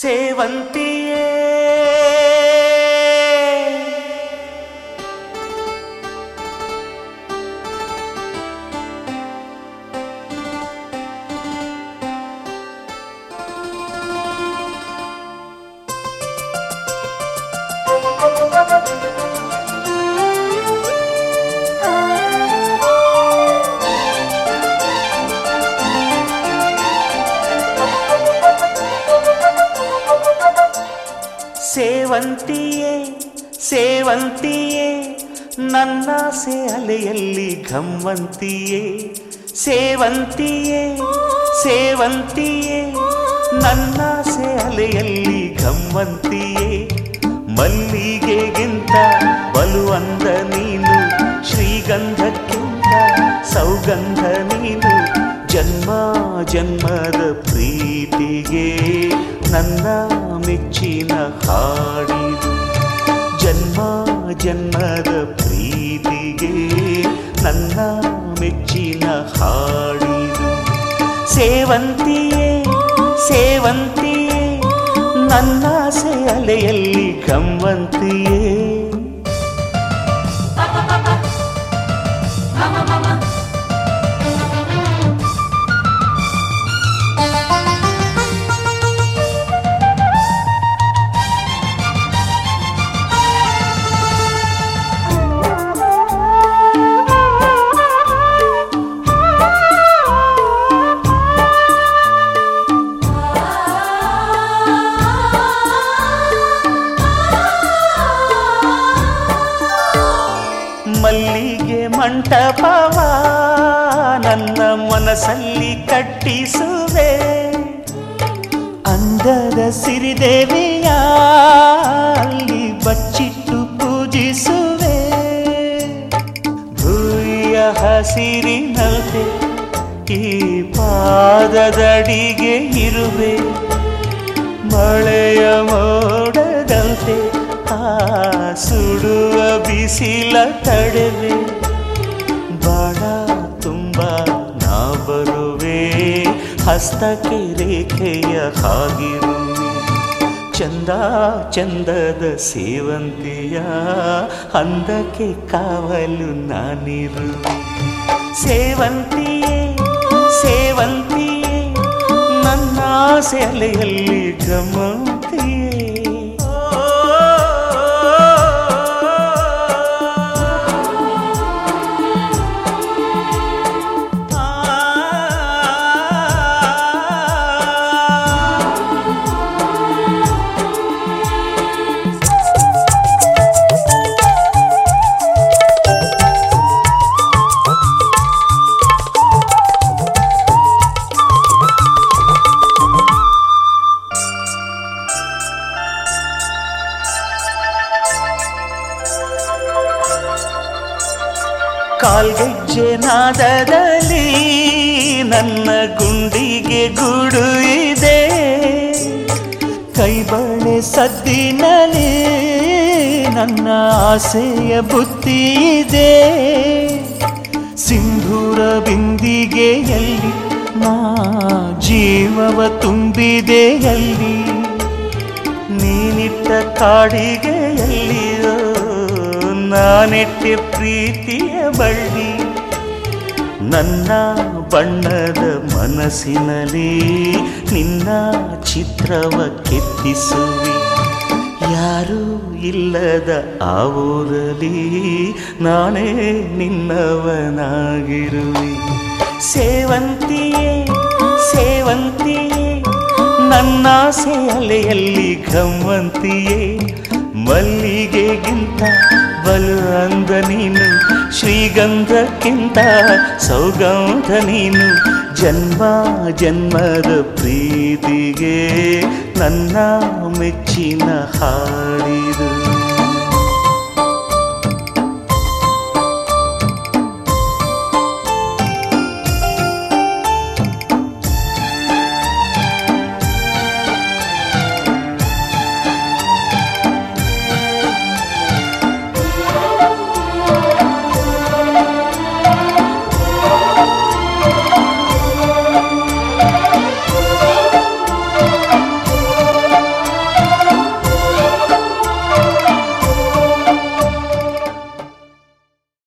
ಸೇವಂತಿಯೇ ಸೇವಂತಿಯೇ ಸೇವಂತಿಯೇ, ನನ್ನ ಅಲೆಯಲ್ಲಿ ಘಮ್ಮಂತಿಯೇ ಸೇವಂತಿಯೇ ಸೇವಂತಿಯೇ, ನನ್ನ ಅಲೆಯಲ್ಲಿ ಘಮ್ಮಂತಿಯೇ ಮಲ್ಲಿಗೆಗಿಂತ ಬಲು ಅಂದ ನೀನು, ಶ್ರೀಗಂಧಕ್ಕಿಂತ ಸೌಗಂಧ ನೀನು. ಜನ್ಮ ಜನ್ಮದ ಪ್ರೀತಿಗೆ ನನ್ನ ಮೆಚ್ಚಿನ ಹಾಡಿದು ಜನ್ಮ ಜನ್ಮದ ಪ್ರೀತಿಗೆ ನನ್ನ ಮೆಚ್ಚಿನ ಹಾಡಿದು ಸೇವಂತಿಯೇ ಸೇವಂತಿಯೇ, ನನ್ನ ಅಲೆಯಲ್ಲಿ ಗಮ್ಮಂತಿಯೇ ಮಂಟಪವ, ನನ್ನ ಮನಸ್ಸಲ್ಲಿ ಕಟ್ಟಿಸುವೆ. ಅಂದದ ಸಿರಿದೇವಿಯ, ಅಲ್ಲಿ ಬಚ್ಚಿಟ್ಟು ಪೂಜಿಸುವೆ. ಭೂಯ ಹಸಿರಿನಲ್ತೆ ಈ ಪಾದದಡಿಗೆ ಇರುವೆ. ಮಳೆಯ ಮೋಡದಂತೆ ಆ ಸುಡುವ ಬಿಸಿಲ ತಡೆವೆ. ಹಸ್ತಕ್ಕೆ ರೇಖೆಯ ಹಾಗಿರುವೆ. ಚಂದ ಚಂದದ ಸೇವಂತಿಯ ಅಂದಕ್ಕೆ ಕಾವಲು ನಾನಿರುವೆ. ಸೇವಂತಿಯೇ ಸೇವಂತಿಯೇ ನನ್ನ ಸೆಲೆಯಲ್ಲಿ ಗಮಂತಿಯೇ ಕಾಲ್ಗೆಜ್ಜೆ ನಾದದಲ್ಲಿ ನನ್ನ ಗುಂಡಿಗೆ ಗುಡು ಇದೆ. ಕೈಬಳೆ ಸದ್ದಿನಲ್ಲಿ ನನ್ನ ಆಸೆಯ ಬುತ್ತಿ ಇದೆ. ಸಿಂಧೂರ ಬಿಂದಿಗೆಯಲ್ಲಿ ನಾ ಜೀವವ ತುಂಬಿದೆಯಲ್ಲಿ ನೀನಿಟ್ಟ ಕಾಡಿಗೆಯಲ್ಲಿಯೋ ನಾನೆಟ್ಟೆ ಪ್ರೀತಿಯ ಬಳ್ಳಿ. ನನ್ನ ಬಣ್ಣದ ಮನಸ್ಸಿನಲ್ಲಿ ನಿನ್ನ ಚಿತ್ರವ ಕೆತ್ತಿಸುವಿ. ಯಾರೂ ಇಲ್ಲದ ಆ ಊರಲ್ಲಿ ನಾನೇ ನಿನ್ನವನಾಗಿರುವೆ. ಸೇವಂತಿಯೇ ಸೇವಂತಿಯೇ ನನ್ನ ಅಲೆಯಲ್ಲಿ ಗಮ್ಮಂತಿಯೇ ಮಲ್ಲಿಗೆಗಿಂತ ಬಲು ಅಂದ ನೀನು ಶ್ರೀಗಂಧಕ್ಕಿಂತ ಸೌಗಂಧ ನೀನು. ಜನ್ಮ ಜನ್ಮದ ಪ್ರೀತಿಗೆ ನನ್ನ ಮೆಚ್ಚಿನ ಹಾಡಿದು